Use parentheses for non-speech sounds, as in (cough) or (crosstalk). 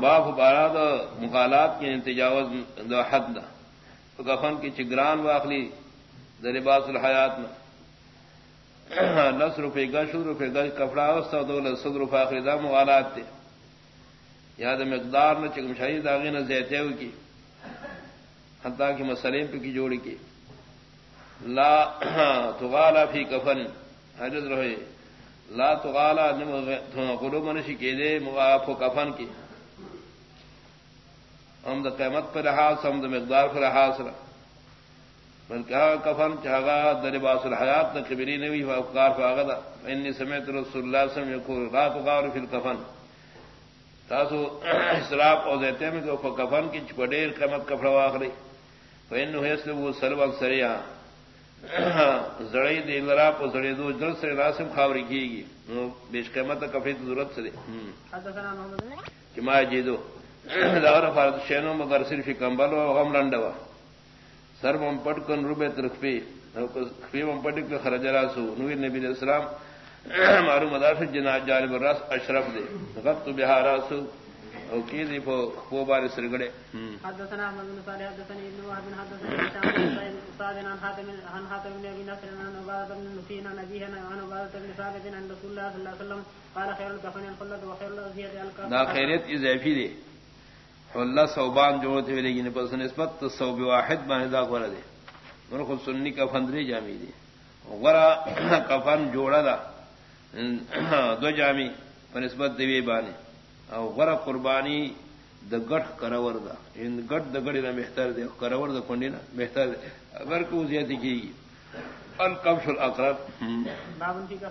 باپ بارہ دو مغالات کی تجاوز دو حد دا۔ تو کفن کی چگران واخلی درباس الحیات میں۔ لس روپے گش روپے گش کپڑا وسطہ دو، لس روپے آخری دا مغالات تھے یاد مقدار نہ چکم شاہی داغی نہ زیتے ہو کی۔ حتیٰ کی مسلم پہ کی جوڑی کی۔ لا تغالا فی کفن۔ حجت رہے۔ لا تغالا قلوب منشی کے دے مغاف و کفن کی۔ ہم دا قیمت پر لحاظ، ہم دا مقدار پر لحاظ رہا بلکہ کفن، چاہا در باس الحیات، نہ کبری نے بھی افکار پاگا تھا انی سمیت رسول اللہ صلی اللہ علیہ وسلم لا تغار فی الکفن تاسو (coughs) اسراف او دیتے میں کہ کفن کی چپڑیر قیمت کپڑا واخری فین حیث وہ سلوان سریا زڑی دے لرا پو زڑی دو جل سے راسم خاوری کی گی بیش قیمت کفی ضرورت سے دے کہ ما جی دو دور فارد شینو مگر صرف کمبل و غم لنڈوا سر مم پٹ کن روبے ترخپی خفی پٹ کے خرج راسو. نویر نبی علیہ السلام مارو مدافع جنات جانب الراس اشرف دے غبت بها راسو. او کی دی پو پو بار سرگڑے۔ حدثنا احمد بن صالح حدثني ابن وهب حدثنا هشام استاد عن حاتم عن حاتم بن ابي نصر عن عباده بن نفينا نبينا عن عباده بن ثابت عن رسول الله صلى الله عليه وسلم قال خير الكفن الخلد وخير الازياء الكفن دا خیریت اضافی دی۔ حلہ صوبان جو ہوتے ہوئے لیکن پس نسبت صوب واحد بانے دا گورا دے من خود سنی کفن جامی دی۔ غرا کفن جوڑا دا۔ دو جامی نسبت دیوی بانے۔ او غرا قربانی د گٹ کرور دا ان یعنی گٹ د گڑی نہ بہتر دے کرور دا کنڈی نہ بہتر دے اگر کو زیادتی کی القبش الاقرب. باب